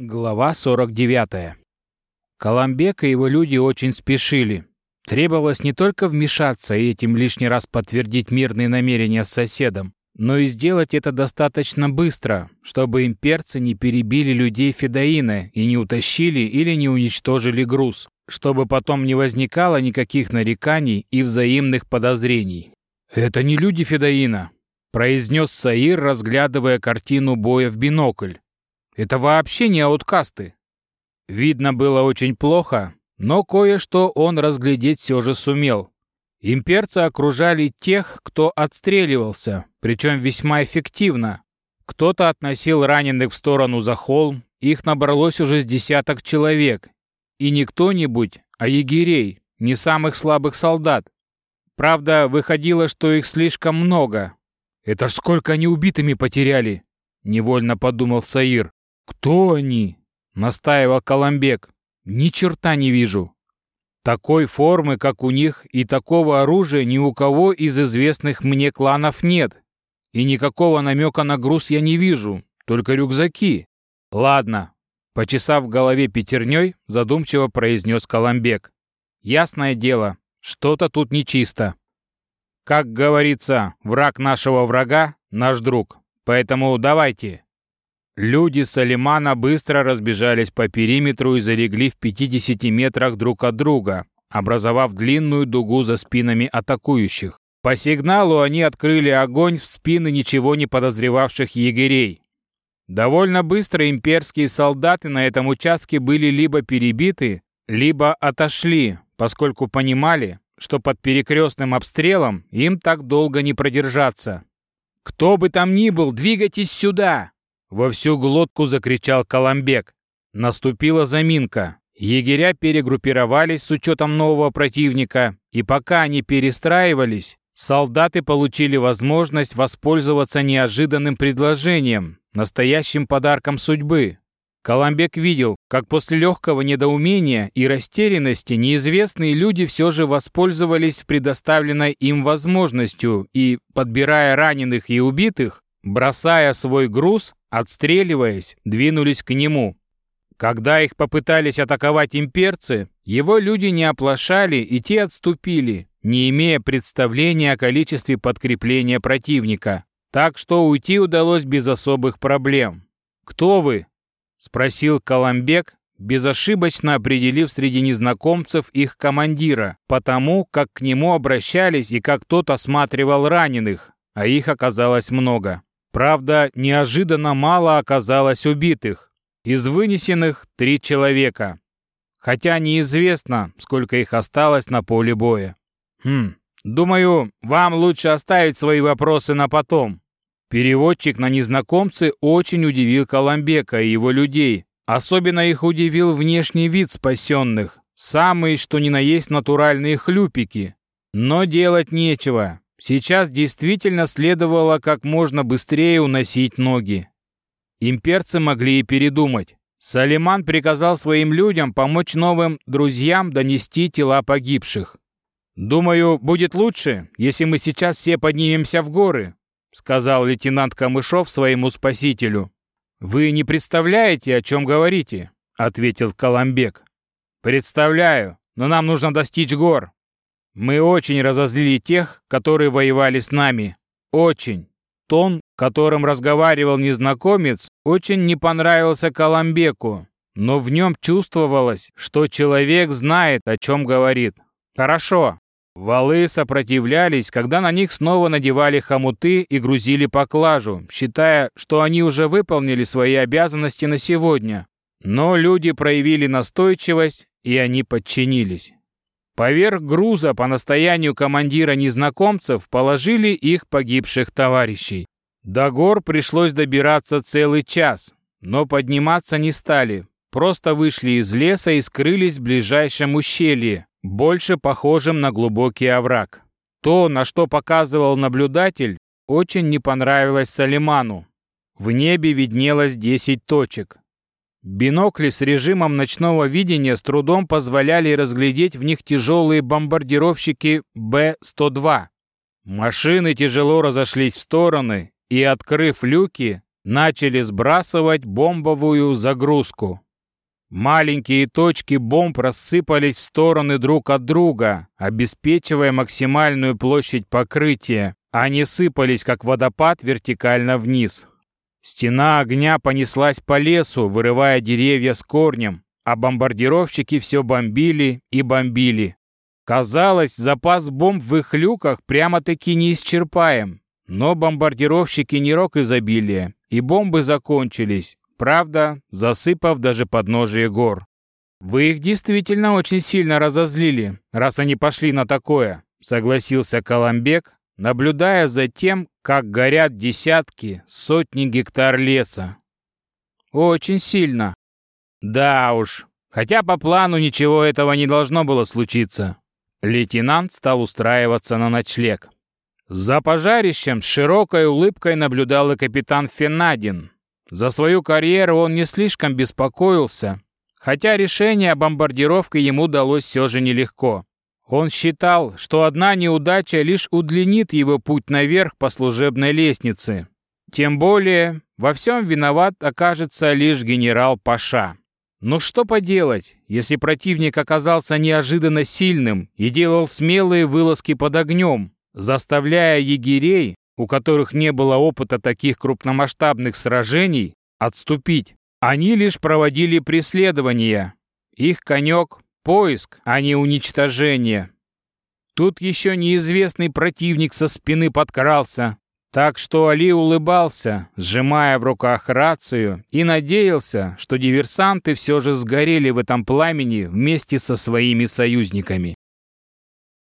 Глава 49. Коломбек и его люди очень спешили. Требовалось не только вмешаться и этим лишний раз подтвердить мирные намерения с соседом, но и сделать это достаточно быстро, чтобы имперцы не перебили людей Федоина и не утащили или не уничтожили груз, чтобы потом не возникало никаких нареканий и взаимных подозрений. «Это не люди Федоина», — произнес Саир, разглядывая картину боя в бинокль. Это вообще не ауткасты. Видно было очень плохо, но кое-что он разглядеть все же сумел. Имперцы окружали тех, кто отстреливался, причем весьма эффективно. Кто-то относил раненых в сторону за холм, их набралось уже с десяток человек. И не кто-нибудь, а егерей, не самых слабых солдат. Правда, выходило, что их слишком много. «Это ж сколько они убитыми потеряли!» — невольно подумал Саир. «Кто они?» — настаивал Коломбек. «Ни черта не вижу». Такой формы, как у них, и такого оружия ни у кого из известных мне кланов нет. И никакого намека на груз я не вижу, только рюкзаки. Ладно, почесав в голове пятерней, задумчиво произнес Коломбек. Ясное дело, что-то тут нечисто. Как говорится, враг нашего врага — наш друг. Поэтому давайте, Люди Салимана быстро разбежались по периметру и залегли в 50 метрах друг от друга, образовав длинную дугу за спинами атакующих. По сигналу они открыли огонь в спины ничего не подозревавших егерей. Довольно быстро имперские солдаты на этом участке были либо перебиты, либо отошли, поскольку понимали, что под перекрестным обстрелом им так долго не продержаться. «Кто бы там ни был, двигайтесь сюда!» Во всю глотку закричал Коломбек. Наступила заминка. Егеря перегруппировались с учетом нового противника, и пока они перестраивались, солдаты получили возможность воспользоваться неожиданным предложением, настоящим подарком судьбы. Коломбек видел, как после легкого недоумения и растерянности неизвестные люди все же воспользовались предоставленной им возможностью и, подбирая раненых и убитых, бросая свой груз, отстреливаясь, двинулись к нему. Когда их попытались атаковать имперцы, его люди не оплошали и те отступили, не имея представления о количестве подкрепления противника. Так что уйти удалось без особых проблем. «Кто вы?» — спросил Коломбек, безошибочно определив среди незнакомцев их командира, потому как к нему обращались и как тот осматривал раненых, а их оказалось много. Правда, неожиданно мало оказалось убитых. Из вынесенных три человека. Хотя неизвестно, сколько их осталось на поле боя. Хм, думаю, вам лучше оставить свои вопросы на потом. Переводчик на незнакомцы очень удивил Коломбека и его людей. Особенно их удивил внешний вид спасенных. Самые, что ни на есть, натуральные хлюпики. Но делать нечего. Сейчас действительно следовало как можно быстрее уносить ноги. Имперцы могли и передумать. Салиман приказал своим людям помочь новым друзьям донести тела погибших. «Думаю, будет лучше, если мы сейчас все поднимемся в горы», сказал лейтенант Камышов своему спасителю. «Вы не представляете, о чем говорите», ответил Коломбек. «Представляю, но нам нужно достичь гор. Мы очень разозлили тех, которые воевали с нами. Очень. Тон, которым разговаривал незнакомец, очень не понравился Коломбеку, но в нем чувствовалось, что человек знает, о чем говорит. Хорошо. Валы сопротивлялись, когда на них снова надевали хомуты и грузили поклажу, считая, что они уже выполнили свои обязанности на сегодня. Но люди проявили настойчивость, и они подчинились. Поверх груза по настоянию командира незнакомцев положили их погибших товарищей. До гор пришлось добираться целый час, но подниматься не стали. Просто вышли из леса и скрылись в ближайшем ущелье, больше похожем на глубокий овраг. То, на что показывал наблюдатель, очень не понравилось Салиману. В небе виднелось 10 точек. Бинокли с режимом ночного видения с трудом позволяли разглядеть в них тяжелые бомбардировщики Б-102. Машины тяжело разошлись в стороны и, открыв люки, начали сбрасывать бомбовую загрузку. Маленькие точки бомб рассыпались в стороны друг от друга, обеспечивая максимальную площадь покрытия. Они сыпались, как водопад, вертикально вниз. Стена огня понеслась по лесу, вырывая деревья с корнем, а бомбардировщики все бомбили и бомбили. Казалось, запас бомб в их люках прямо-таки неисчерпаем. Но бомбардировщики не рок изобилия, и бомбы закончились, правда, засыпав даже подножие гор. «Вы их действительно очень сильно разозлили, раз они пошли на такое», согласился Коломбек, наблюдая за тем, как горят десятки, сотни гектар леса. Очень сильно. Да уж, хотя по плану ничего этого не должно было случиться. Лейтенант стал устраиваться на ночлег. За пожарищем с широкой улыбкой наблюдал и капитан Фенадин. За свою карьеру он не слишком беспокоился, хотя решение о бомбардировке ему далось все же нелегко. Он считал, что одна неудача лишь удлинит его путь наверх по служебной лестнице. Тем более, во всем виноват окажется лишь генерал Паша. Но что поделать, если противник оказался неожиданно сильным и делал смелые вылазки под огнем, заставляя егерей, у которых не было опыта таких крупномасштабных сражений, отступить. Они лишь проводили преследования. Их конек Поиск, а не уничтожение. Тут еще неизвестный противник со спины подкрался. Так что Али улыбался, сжимая в руках рацию, и надеялся, что диверсанты все же сгорели в этом пламени вместе со своими союзниками.